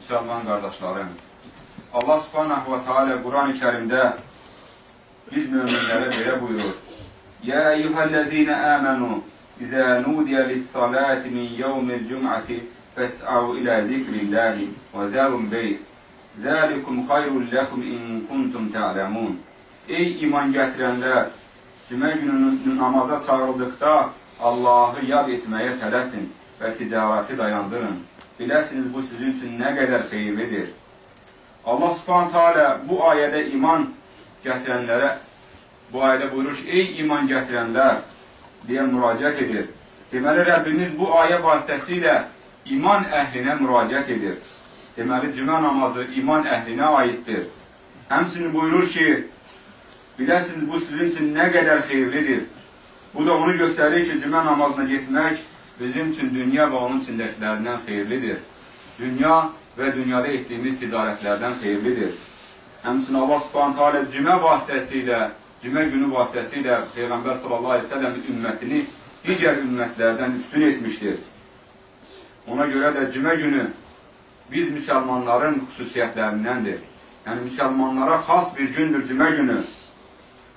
müsəlman qardaşlarım, Allah subhanahu və teala Quran-ı kərimdə biz müminlərə belə buyurur. Yə eyyuhəl-ləzina əmənu, izə nudiyə lis-salati min yevmil cüm'ati fəs'au ilə zikrillahi və zərun beyt. Zəlikum xayrun ləkum in kuntum ta'ləmun. Ey iman gətirənlər, cümə gününün namaza çağrıldıqda Allahı yad etməyə tələsin və ticarəti dayandırın. Biləsiniz bu sizin üçün nə qədər xeyirlidir. Allah subhanətə alə bu ayədə iman gətirənlərə bu ayədə buyurur ki, ey iman gətirənlər deyə müraciət edir. Deməli, Rəbbimiz bu ayə vasitəsilə iman əhlinə müraciət edir. Deməli, cümə namazı iman əhlinə aiddir. Həmsinin buyurur ki, biləsiniz, bu sizin üçün nə qədər xeyirlidir. Bu da onu göstərir ki, cümə namazına getmək bizim üçün dünya və onun içindəkilərindən xeyirlidir. Dünya və dünyada etdiyimiz ticarətlərdən xeyirlidir. Həmsin Allah subhanətə alə cümə vasitəsilə cümə günü vasitəsilə Peyğəmbər sallallahu aleyhi ve sellem ümmətini digər ümmətlərdən üstün etmişdir. Ona görə də cümə günü biz müsəlmanların xüsusiyyətlərindəndir. Yəni, müsəlmanlara xas bir gündür cümə günü.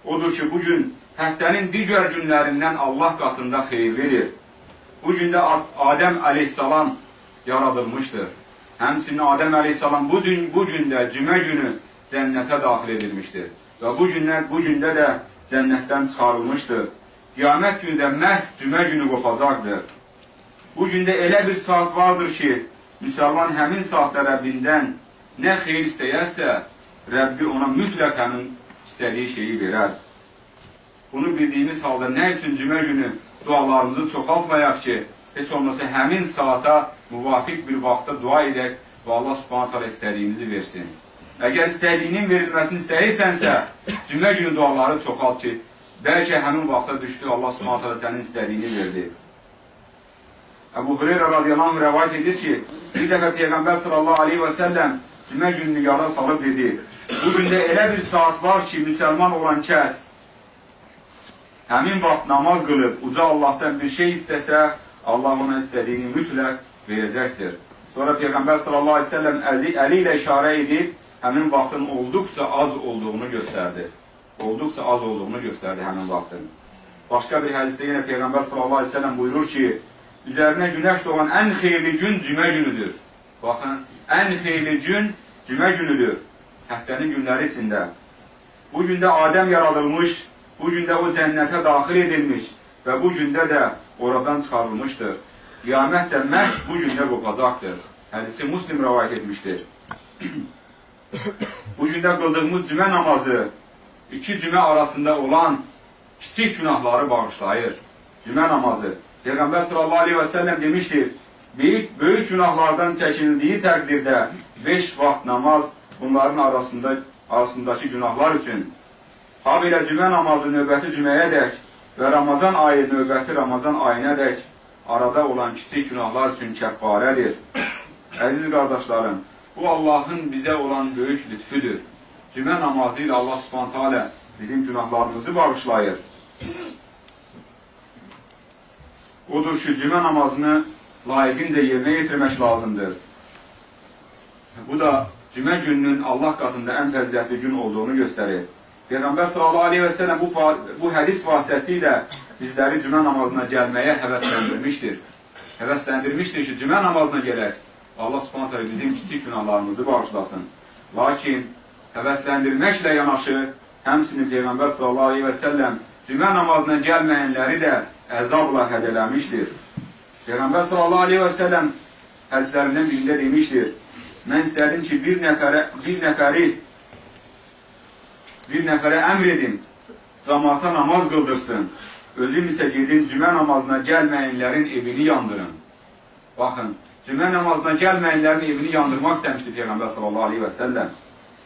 Odur ki, bu gün həftənin digər günlərindən Allah qatında xeyirlidir. Bu gündə Adəm əleyhissalam yaradılmışdır. Həmsinin Adəm əleyhissalam bu, gün, bu gündə cümə günü cənnətə daxil edilmişdir. Və bu günlər, bu gündə də cənnətdən çıxarılmışdır. Qiyamət gündə məhz cümə günü qopacaqdır. Bu gündə elə bir saat vardır ki, müsəlman həmin saatda Rəbbindən nə xeyir istəyərsə, Rəbbi ona mütləq həmin istədiyi şeyi verər. Bunu bildiyimiz halda nə üçün cümə günü dualarımızı çoxaltmayaq ki, heç olmasa həmin saata müvafiq bir vaxtda dua edək və Allah subhanət hala istədiyimizi versin. Əgər istədiyinin verilməsini istəyirsənsə, cümlə günü duaları çoxalt ki, bəlkə həmin vaxta düşdü, Allah subhanət hala sənin istədiyini verdi. Əbu Hüreyrə radiyallahu rəvayət edir ki, bir dəfə Peyğəmbər sallallahu aleyhi və səlləm cümə gününü yada salıb dedi, bu gündə elə bir saat var ki, müsəlman olan kəs həmin vaxt namaz qılıb, uca Allahdan bir şey istəsə, Allah ona istədiyini mütləq verəcəkdir. Sonra Peyğəmbər sallallahu aleyhi və səlləm əli, əli ilə işarə edib, həmin vaxtın olduqca az olduğunu göstərdi. Olduqca az olduğunu göstərdi həmin vaxtın. Başqa bir hədisdə yenə Peyğəmbər sallallahu aleyhi ve sellem buyurur ki, üzərinə günəş doğan ən xeyirli gün cümə günüdür. Baxın, ən xeyirli gün cümə günüdür. Həftənin günləri içində. Bu gündə Adəm yaradılmış, bu gündə o cənnətə daxil edilmiş və bu gündə də oradan çıxarılmışdır. Qiyamət də məhz bu gündə qopacaqdır. Hədisi Muslim rəvayət etmişdir. Bu gündə qıldığımız cümə namazı iki cümə arasında olan kiçik günahları bağışlayır. Cümə namazı. Peyğəmbər sallallahu aleyhi və səlləm demişdir, böyük, böyük günahlardan çəkildiyi təqdirdə beş vaxt namaz bunların arasında arasındakı günahlar üçün ha belə cümə namazı növbəti cüməyə dək və Ramazan ayı növbəti Ramazan ayına dək arada olan kiçik günahlar üçün kəffarədir. Əziz qardaşlarım, Bu Allahın bizə olan böyük lütfüdür. Cümə namazı ilə Allah subhanətə alə bizim günahlarımızı bağışlayır. Odur ki, cümə namazını layiqincə yerinə yetirmək lazımdır. Bu da cümə gününün Allah qatında ən fəzilətli gün olduğunu göstərir. Peyğəmbər sallallahu aleyhi və səlləm bu, bu hədis vasitəsilə bizləri cümə namazına gəlməyə həvəsləndirmişdir. Həvəsləndirmişdir ki, cümə namazına gələk. Allah subhanət hələ bizim kiçik günahlarımızı bağışlasın. Lakin həvəsləndirməklə yanaşı, həmsinin Peyğəmbər sallallahu aleyhi və səlləm cümə namazına gəlməyənləri də əzabla hədələmişdir. Peyğəmbər sallallahu aleyhi və səlləm hədislərindən birində demişdir, mən istədim ki, bir nəfərə, bir nəfəri bir nəfərə əmr edim, cəmaata namaz qıldırsın, özüm isə gedim cümə namazına gəlməyənlərin evini yandırın. Baxın, cümə namazına gəlməyənlərin evini yandırmaq istəmişdi Peyğəmbər sallallahu aleyhi və səlləm.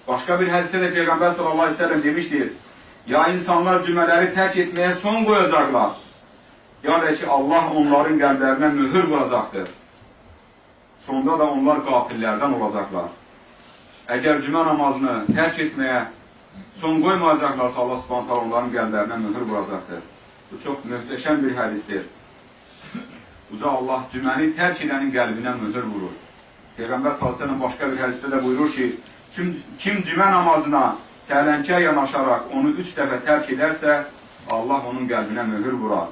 Başqa bir hədisdə də Peyğəmbər sallallahu aleyhi və səlləm demişdir, ya insanlar cümələri tərk etməyə son qoyacaqlar, ya da ki, Allah onların qəlblərinə mühür vuracaqdır. Sonda da onlar qafillərdən olacaqlar. Əgər cümə namazını tərk etməyə son qoymayacaqlarsa Allah subhanətə onların qəlblərinə mühür vuracaqdır. Bu çox möhtəşəm bir hədisdir. Uca Allah cüməni tərk edənin qəlbinə mühür vurur. Peyğəmbər s.ə.v başqa bir hədisdə də buyurur ki, kim, kim cümə namazına səhlənkə yanaşaraq onu üç dəfə tərk edərsə, Allah onun qəlbinə mühür vurar.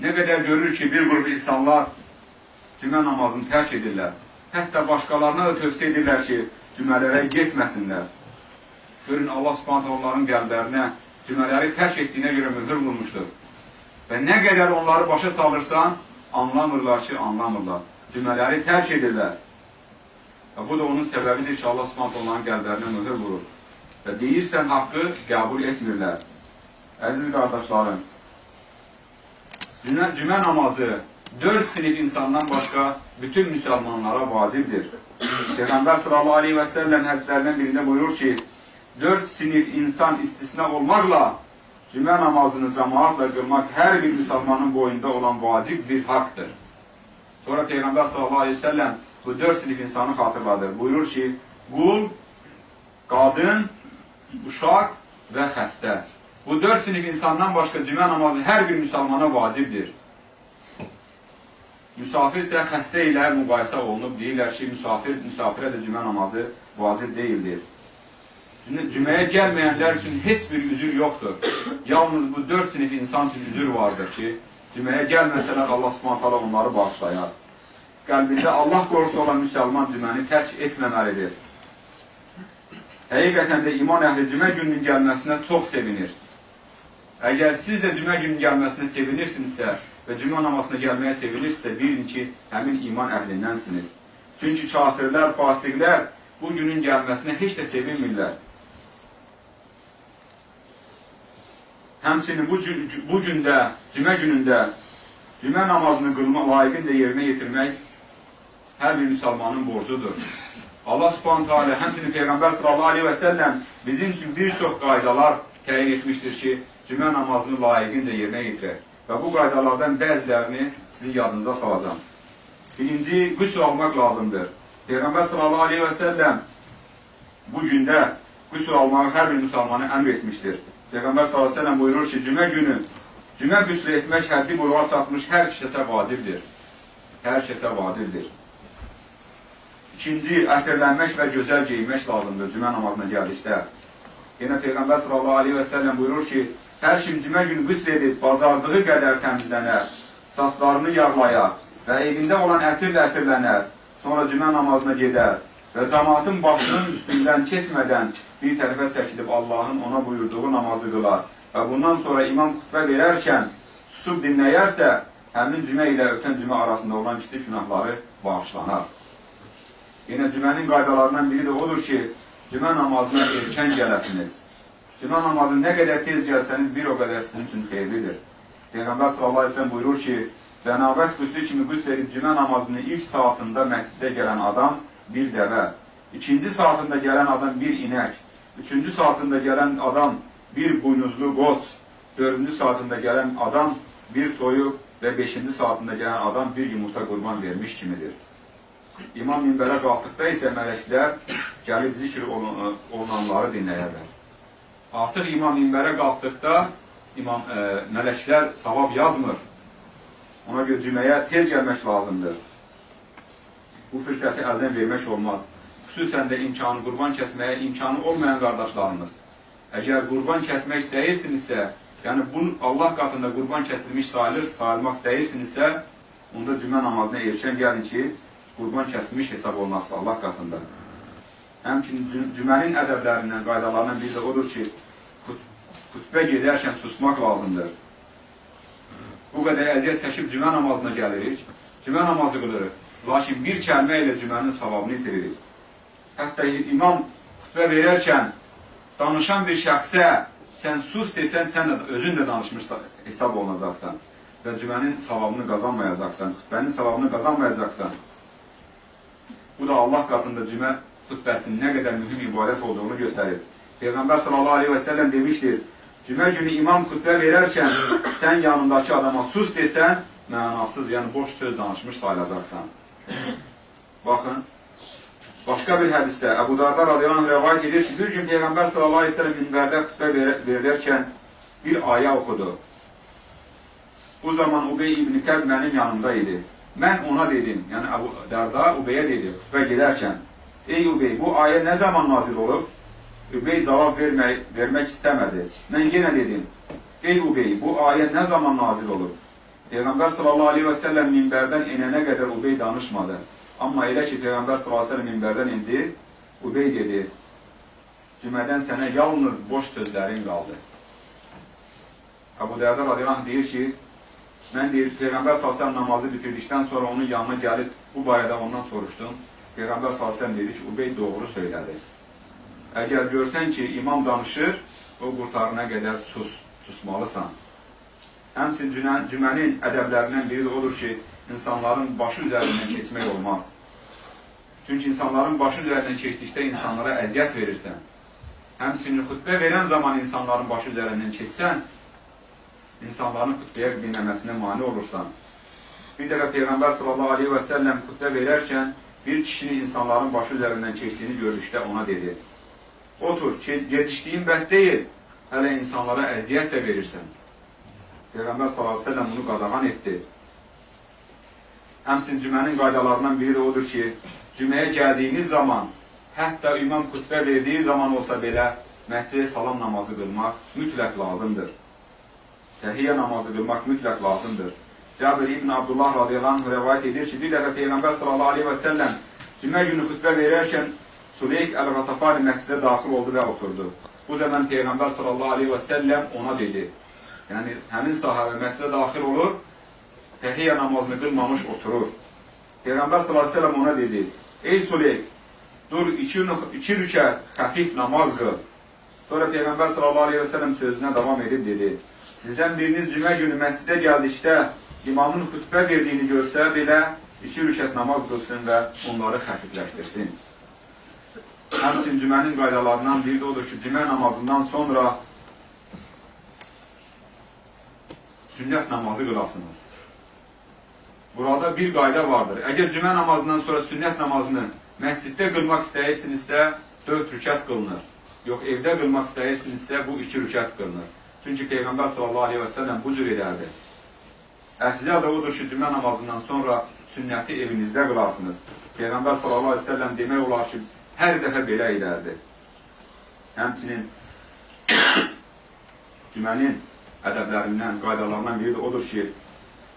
Nə qədər görür ki, bir qrup insanlar cümə namazını tərk edirlər. Hətta başqalarına da tövsiyə edirlər ki, cümələrə getməsinlər. Görün, Allah subhanətə onların qəlblərinə cümələri tərk etdiyinə görə mühür vurmuşdur. Və nə qədər onları başa salırsan, anlamırlar ki, anlamırlar. Cümələri tərk edirlər. Və bu da onun səbəbidir ki, Allah subhanətə onların qəlblərinə mühür vurur. Və deyirsən haqqı qəbul etmirlər. Əziz qardaşlarım, cümə, cümə namazı dörd sinif insandan başqa bütün müsəlmanlara vacibdir. Peyğəmbər sallallahu aleyhi və səlləm hədislərindən birində buyurur ki, dörd sinif insan istisna olmaqla cümə namazını cəmaatla qılmaq hər bir müsəlmanın boyunda olan vacib bir haqdır. Sonra Peyğəmbər sallallahu aleyhi və səlləm bu dörd sinif insanı xatırladır. Buyurur ki, qul, qadın, uşaq və xəstə. Bu dörd sinif insandan başqa cümə namazı hər bir müsəlmana vacibdir. Müsafir isə xəstə ilə müqayisə olunub, deyirlər ki, müsafir, müsafirə də cümə namazı vacib deyildir. Cüməyə gəlməyənlər üçün heç bir üzür yoxdur. Yalnız bu dörd sinif insan üçün üzür vardır ki, cüməyə gəlməsələr Allah subhanətələ onları bağışlayar. Qəlbində Allah qorusu olan müsəlman cüməni tərk etməməlidir. Həqiqətən də iman əhli cümə gününün gəlməsinə çox sevinir. Əgər siz də cümə gününün gəlməsinə sevinirsinizsə, və cümə namazına gəlməyə sevinirsə, bilin ki, həmin iman əhlindənsiniz. Çünki kafirlər, fasiqlər bu günün gəlməsinə heç də sevinmirlər. Həmsinin bu, bu gündə, cümə günündə cümə namazını qılma, layiqincə yerinə yetirmək hər bir müsəlmanın borcudur. Allah subhanətə alə, həmsinin Peyğəmbər sallallahu aleyhi və səlləm bizim üçün bir çox qaydalar təyin etmişdir ki, cümə namazını layiqincə yerinə yetirək və bu qaydalardan bəzilərini sizin yadınıza salacağım. Birinci, qüsl almaq lazımdır. Peyğəmbər sallallahu aleyhi və səlləm bu gündə qüsl almağı hər bir müsəlmanı əmr etmişdir. Peyğəmbər səlləm buyurur ki, cümə günü cümə qüsl etmək həddi buluğa çatmış hər kəsə vacibdir. Hər kəsə vacibdir. İkinci, ətirlənmək və gözəl geyinmək lazımdır cümə namazına gəldikdə. Yenə Peyğəmbər səlləm buyurur ki, Hər kim cümə günü qüsl edib, bacardığı qədər təmizlənər, saçlarını yağlayar və evində olan ətirlə ətirlənər, sonra cümə namazına gedər və cəmatın başının üstündən keçmədən bir tərəfə çəkilib Allahın ona buyurduğu namazı qılar və bundan sonra imam xütbə verərkən susub dinləyərsə, həmin cümə ilə ötən cümə arasında olan kiçik günahları bağışlanar. Yenə cümənin qaydalarından biri də odur ki, cümə namazına erkən gələsiniz. Cümə namazı nə qədər tez gəlsəniz, bir o qədər sizin üçün xeyirlidir. Peyğəmbər sallallahu sellem buyurur ki, cənabət qüslü kimi qüsl edib cümə namazını ilk saatında məscidə gələn adam bir dəvə, ikinci saatında gələn adam bir inək, üçüncü saatında gələn adam bir buynuzlu qoç, dördüncü saatında gələn adam bir toyuq və beşinci saatında gələn adam bir yumurta qurban vermiş kimidir. İmam minbərə qalxdıqda isə mələklər gəlib zikr olunanları dinləyərlər. Artıq imam minbərə qalxdıqda imam, e, mələklər savab yazmır. Ona görə cüməyə tez gəlmək lazımdır. Bu fürsəti əldən vermək olmaz. Xüsusən də imkanı, qurban kəsməyə imkanı olmayan qardaşlarımız. Əgər qurban kəsmək istəyirsinizsə, yəni bu Allah qatında qurban kəsilmiş sayılır, sayılmaq istəyirsinizsə, onda cümə namazına erkən gəlin ki, qurban kəsilmiş hesab olmazsa Allah qatında. Həmçinin cümənin ədəblərindən, qaydalarından biri də odur ki, xütbə gedərkən susmaq lazımdır. Bu qədər əziyyət çəkib cümə namazına gəlirik, cümə namazı qılırıq. Lakin bir kəlmə ilə cümənin savabını itiririk. Hətta imam xütbə verərkən danışan bir şəxsə sən sus desən, sən də özün də danışmış hesab olunacaqsan və cümənin savabını qazanmayacaqsan, xütbənin savabını qazanmayacaqsan. Bu da Allah qatında cümə xütbəsinin nə qədər mühüm ibadət olduğunu göstərir. Peyğəmbər sallallahu aleyhi və səlləm demişdir, cümə günü imam xütbə verərkən sən yanındakı adama sus desən, mənasız, yəni boş söz danışmış sayılacaqsan. Baxın, başqa bir hədisdə Əbu Darda radiyallahu rəvayət edir ki, bir gün Peyğəmbər sallallahu aleyhi və səlləm minbərdə xütbə verilərkən bir ayə oxudu. Bu zaman Ubey ibn Kəb mənim yanımda idi. Mən ona dedim, yəni Əbu Darda Ubeyə dedi, xütbə gedərkən, Ey Ubey, bu ayə nə zaman nazil olub? Übey cavab vermək, vermək istəmədi. Mən yenə dedim, ey Ubey, bu ayə nə zaman nazil olub? Peyğəmbər sallallahu aleyhi və səlləm minbərdən enənə qədər Ubey danışmadı. Amma elə ki, Peyğəmbər səlləm minbərdən indi, Ubey dedi, cümədən sənə yalnız boş sözlərin qaldı. Əbu Dərdə radiyallahu deyir ki, mən deyir, Peyğəmbər sallallahu namazı bitirdikdən sonra onun yanına gəlib bu barədə ondan soruşdum. Peyğəmbər sallallahu dedi ki, Ubey doğru söylədi. Əgər görsən ki, imam danışır, o qurtarına qədər sus, susmalısan. Həmçin cümənin ədəblərindən biri də odur ki, insanların başı üzərindən keçmək olmaz. Çünki insanların başı üzərindən keçdikdə insanlara əziyyət verirsən. Həmçinin xütbə verən zaman insanların başı üzərindən keçsən, insanların xütbəyə dinləməsinə mani olursan. Bir dəfə Peyğəmbər sallallahu aleyhi və səlləm xütbə verərkən bir kişinin insanların başı üzərindən keçdiyini gördükdə ona dedi, Otur, gedişdiyin bəs deyil, hələ insanlara əziyyət də verirsən. Peyğəmbər s.ə.v bunu qadağan etdi. Həmsin cümənin qaydalarından biri də odur ki, cüməyə gəldiyiniz zaman, hətta imam xütbə verdiyi zaman olsa belə, məhcidə salam namazı qılmaq mütləq lazımdır. Təhiyyə namazı qılmaq mütləq lazımdır. Cabir ibn Abdullah radiyallahu rəvayət edir ki, bir dəfə Peyğəmbər sallallahu aleyhi və səlləm cümə günü xütbə verərkən Suleyk Əl-Qatafari məscidə daxil oldu və oturdu. Bu zaman Peyğəmbər sallallahu aleyhi və səlləm ona dedi. Yəni, həmin sahabə məscidə daxil olur, təhiyyə namazını qılmamış oturur. Peyğəmbər səlləm ona dedi, Ey Suleyk, dur iki, iki rükət xəfif namaz qıl. Sonra Peyğəmbər səlləm sözünə davam edib dedi, sizdən biriniz cümə günü məscidə gəldikdə imamın xütbə verdiyini görsə belə iki rükət namaz qılsın və onları xəfifləşdirsin. Həmçin cümənin qaydalarından biri də odur ki, cümə namazından sonra sünnət namazı qılasınız. Burada bir qayda vardır. Əgər cümə namazından sonra sünnət namazını məsciddə qılmaq istəyirsinizsə, 4 rükət qılınır. Yox, evdə qılmaq istəyirsinizsə, bu 2 rükət qılınır. Çünki Peyğəmbər səlləm bu cür edərdi. Əfzəl də odur ki, cümə namazından sonra sünnəti evinizdə qılarsınız. Peyğəmbər səlləm demək olar ki, hər dəfə belə edərdi. Həmçinin cümənin ədəblərindən, qaydalarından biri də odur ki,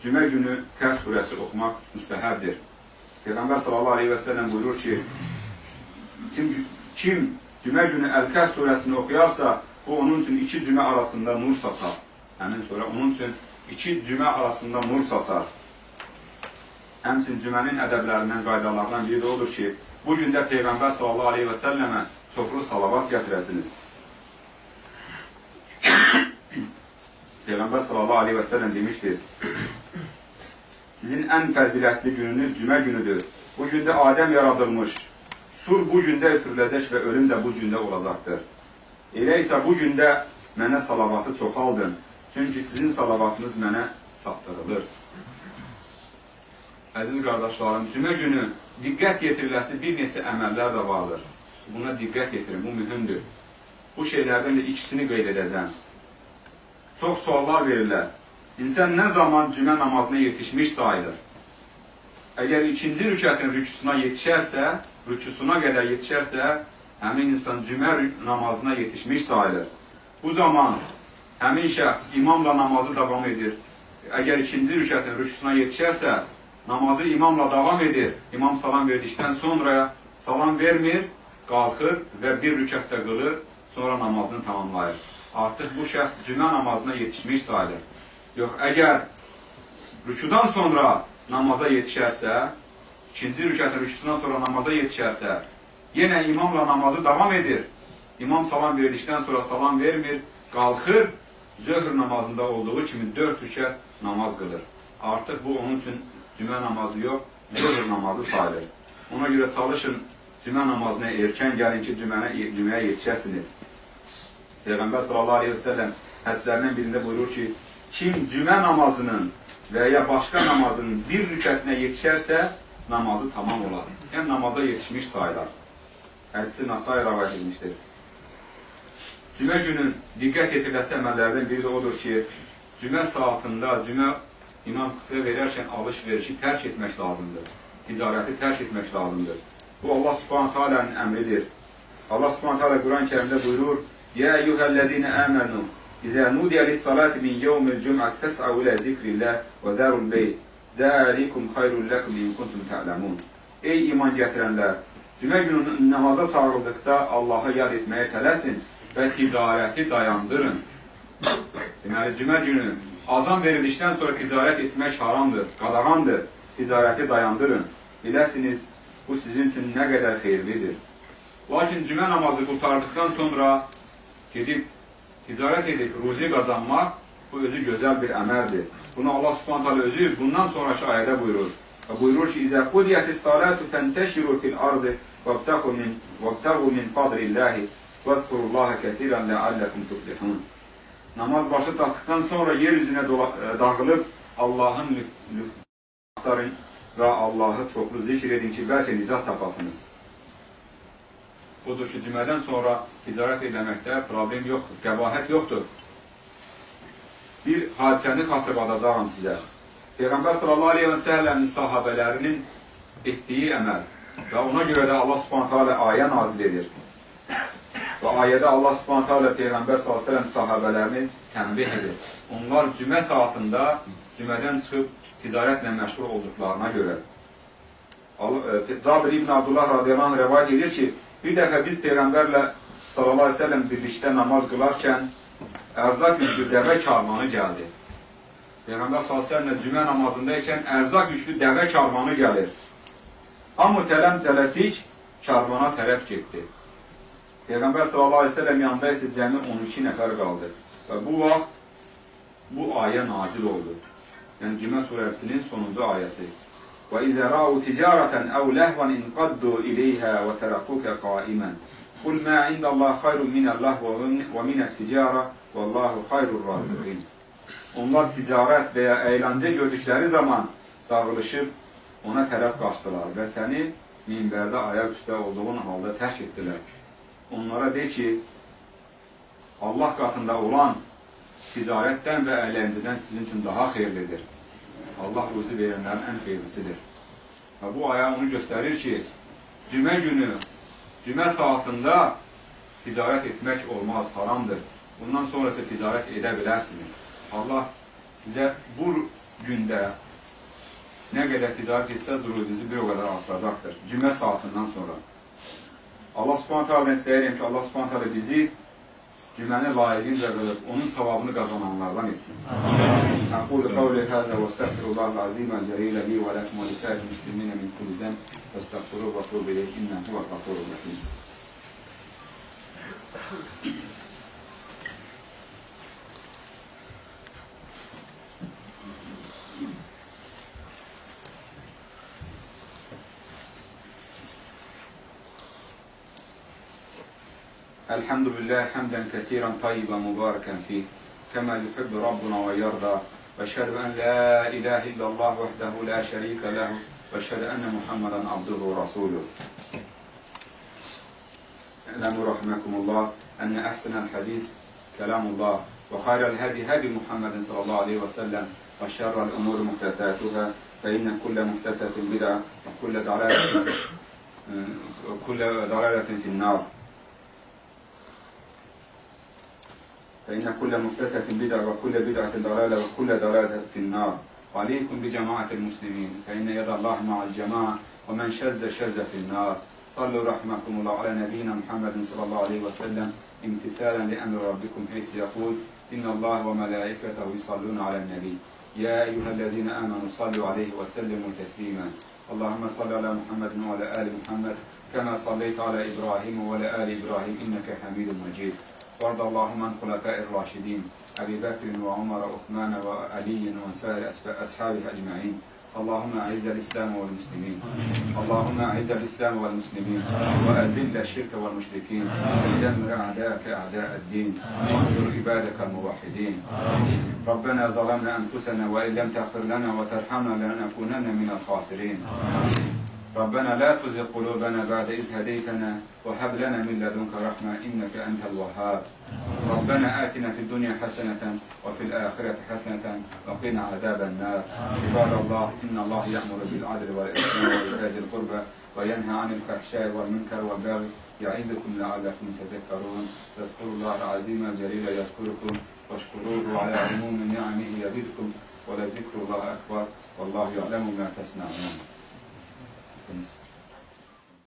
cümə günü Kəs surəsi oxumaq müstəhəbdir. Peyğəmbər sallallahu aleyhi və səlləm buyurur ki, kim, kim cümə günü Əl-Kəs surəsini oxuyarsa, o onun üçün iki cümə arasında nur saçar. Həmin sonra onun üçün iki cümə arasında nur saçar. Həmçin cümənin ədəblərindən, qaydalarından biri də odur ki, bu gündə Peyğəmbər sallallahu aleyhi və səlləmə çoxlu salavat gətirəsiniz. Peyğəmbər sallallahu aleyhi və səlləm demişdir, sizin ən fəzilətli gününüz cümə günüdür. Bu gündə Adəm yaradılmış, sur bu gündə üfürüləcək və ölüm də bu gündə olacaqdır. Elə isə bu gündə mənə salavatı çoxaldın, çünki sizin salavatınız mənə çatdırılır. Əziz qardaşlarım, cümə günü diqqət yetiriləsi bir neçə əməllər də vardır. Buna diqqət yetirin, bu mühümdür. Bu şeylərdən də ikisini qeyd edəcəm. Çox suallar verirlər. İnsan nə zaman cümə namazına yetişmiş sayılır? Əgər ikinci rükətin rüküsuna yetişərsə, rüküsuna qədər yetişərsə, həmin insan cümə namazına yetişmiş sayılır. Bu zaman həmin şəxs imamla namazı davam edir. Əgər ikinci rükətin rüküsuna yetişərsə, namazı imamla davam edir. İmam salam verdikdən sonra salam vermir, qalxır və bir rükətdə qılır, sonra namazını tamamlayır. Artıq bu şəxs cümə namazına yetişmiş sayılır. Yox, əgər rükudan sonra namaza yetişərsə, ikinci rükətin rükusundan sonra namaza yetişərsə, yenə imamla namazı davam edir. İmam salam verdikdən sonra salam vermir, qalxır, zöhr namazında olduğu kimi dörd rükət namaz qılır. Artıq bu onun üçün cümə namazı yox, zöhr namazı sayılır. Ona görə çalışın, cümə namazına erkən gəlin ki, cümənə, cüməyə yetişəsiniz. Peyğəmbər sallallahu aleyhi və səlləm hədislərindən birində buyurur ki, kim cümə namazının və ya başqa namazının bir rükətinə yetişərsə, namazı tamam olar. Yəni, namaza yetişmiş sayılar. Hədisi Nasai rəvayət edilmişdir. Cümə günün diqqət yetiləsi əməllərdən biri də odur ki, cümə saatında, cümə imam xütbə verərkən alış-verişi tərk etmək lazımdır. Ticarəti tərk etmək lazımdır. Bu, Allah subhanətə alənin əmridir. Allah subhanətə alə Quran-ı kərimdə buyurur, Yə eyyuhəl-ləzinə əmənu, İzə nudiyə lis-salati min yevmil cüm'at fəs'au ilə zikrillah və dərul beyt. Dəlikum xayrul ləkum in kuntum ta'lamun. Ey iman gətirənlər, cümə günü namaza çağırıldıqda Allahı yad etməyə tələsin və ticarəti dayandırın. Deməli, cümə günü azan verildikdən sonra ticarət etmək haramdır, qadağandır. Ticarəti dayandırın. Biləsiniz, bu sizin üçün nə qədər xeyirlidir. Lakin cümə namazı qurtardıqdan sonra gedib ticarət edib ruzi qazanmaq bu özü gözəl bir əməldir. Bunu Allah Subhanahu özü bundan sonraki ayədə buyurur. Və buyurur ki: "İzə qudiyatis salatu fentəşiru fil ardı vabtagu min vabtagu min fadlillahi vazkurullaha kəsiran la'allakum tuflihun." Namaz başı çatdıqdan sonra yer üzünə dağılıb Allahın lütftarın və Allahı çoxlu zikr edin ki, bəlkə nicat tapasınız. Budur ki, cümədən sonra ticarət eləməkdə problem yoxdur, qəbahət yoxdur. Bir hadisəni xatırladacağım sizə. Peyğəmbər sallallahu aleyhi və səlləmin sahabələrinin etdiyi əməl və ona görə də Allah subhanətə alə ayə nazil edir. Və ayədə Allah subhanətə alə Peyğəmbər sallallahu aleyhi və səlləm sahabələrini tənbih edir. Onlar cümə saatında cümədən çıxıb ticarətlə məşğul olduqlarına görə. Cabir ibn Abdullah radiyallahu rəvayət edir ki, Bir dəfə biz Peyğəmbərlə sallallahu aleyhi ve sellem birlikdə namaz qılarkən ərzaq yüklü dəvə karmanı gəldi. Peyğəmbər sallallahu aleyhi cümə namazındaykən ərzaq yüklü dəvə karmanı gəlir. Hamı tələm tələsik karvana tərəf getdi. Peyğəmbər sallallahu aleyhi ve sellem yanında isə cəmi 12 nəfər qaldı. Və bu vaxt bu ayə nazil oldu. Yəni Cümə surəsinin sonuncu ayəsi. وإذا رأوا تجارة أو لهوا انقضوا إليها وتركوك قائما قل ما عند الله خير من اللهو ومن التجارة والله خير الرازقين Onlar ticarət və ya əyləncə gördükləri zaman dağılışıb ona tərəf qaçdılar və səni minbərdə ayaq üstə olduğun halda tərk etdilər. Onlara de ki, Allah qatında olan ticarətdən və əyləncədən sizin üçün daha xeyirlidir. Allah ruzi verənlərin ən xeyirlisidir. Və bu aya onu göstərir ki, cümə günü, cümə saatında ticarət etmək olmaz, haramdır. Bundan sonra isə ticarət edə bilərsiniz. Allah sizə bu gündə nə qədər ticarət etsəz, ruzinizi bir o qədər artıracaqdır. Cümə saatından sonra. Allah subhanətə alədən istəyirəm ki, Allah subhanətə alə bizi cümləni layiqincə qılıb, onun savabını qazananlardan etsin. Əqulu qavli həzə və estəğfirullah azimə cəlilə li və ləkum və lisəl müsliminə min kulli zəm və estəğfiru və tuğbi iləyh innə huvə qafuru rəhim. الحمد لله حمدا كثيرا طيبا مباركا فيه كما يحب ربنا ويرضى. وأشهد أن لا إله إلا الله وحده لا شريك له وأشهد أن محمدا عبده ورسوله. اعلموا رحمكم الله. أن أحسن الحديث كلام الله وخير الهدي هدي محمد صلى الله عليه وسلم وشر الأمور محدثاتها فإن كل محدثة بدعة وكل ضلالة وكل ضلالة في النار. فإن كل محدثة بدعة وكل بدعة ضلالة وكل ضلالة في النار. وعليكم بجماعة المسلمين فإن يد الله مع الجماعة ومن شذ شذ في النار. صلوا رحمكم الله على نبينا محمد صلى الله عليه وسلم. امتثالا لأمر ربكم حيث يقول إن الله وملائكته يصلون على النبي. يا أيها الذين آمنوا صلوا عليه وسلموا تسليما. اللهم صل على محمد وعلى آل محمد كما صليت على إبراهيم وعلى آل إبراهيم إنك حميد مجيد. وارض اللهم عن خلفاء الراشدين أبي بكر وعمر وعثمان وعلي وسائر أصحابه أجمعين. اللهم أعز الإسلام والمسلمين. اللهم أعز الإسلام والمسلمين. وأذل الشرك والمشركين. ودمر أعداءك أعداء الدين. وانصر عبادك الموحدين. ربنا ظلمنا أنفسنا وإن لم تغفر لنا وترحمنا لنكونن من الخاسرين. ربنا لا تزغ قلوبنا بعد إذ هديتنا وهب لنا من لدنك رحمة إنك أنت الوهاب. ربنا آتنا في الدنيا حسنة وفي الآخرة حسنة وقنا عذاب النار. عباد الله إن الله يأمر بالعدل والإحسان وإيتاء ذي القربى وينهى عن الفحشاء والمنكر والبغي يعظكم لعلكم تذكرون. فاذكروا الله العظيم الجليل يذكركم واشكروه على عموم نعمه يزدكم ولذكر الله أكبر. والله يعلم ما تصنعون. happens.